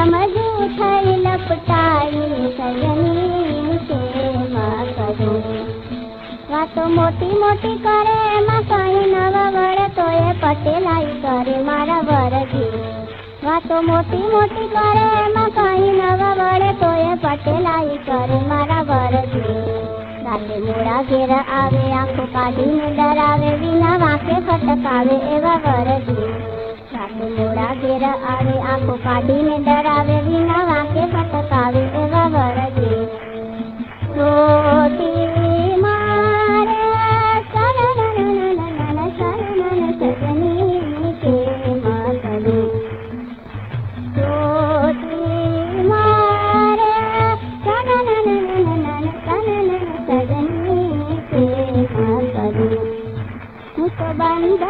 समझू मोटी मोटी करे माँ कहीं नवा वड़ तो ये पटेलाई करे मारा वरगी वातो मोटी मोटी करे माँ कहीं नवा वड़ तो ये पटेलाई करे मारा वरगी दाते मोड़ा घेरा आवे, आँखों का दिन डरावे बिना वाके फटकावे एवा वरगी मेरा आवे आपको पाटी में डरावे भी बिना के पटकावे बाबर जी रोटी मारे शरण शरण सजनी के। मातली रोटी मारे शरण शरण सजनी के मातली मुझको बंदा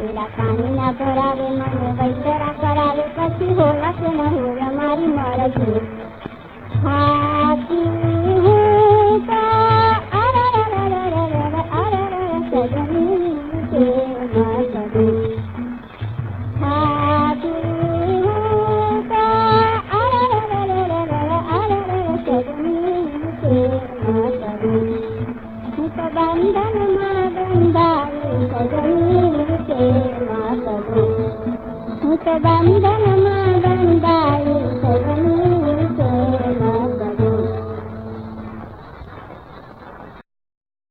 એલા પાણીના ભરાવે મને વૈતરા કરાવે પછી હોય કે ન હોય મારી મરજી હાથી Mira la madre, mira, encontra a mí y te mata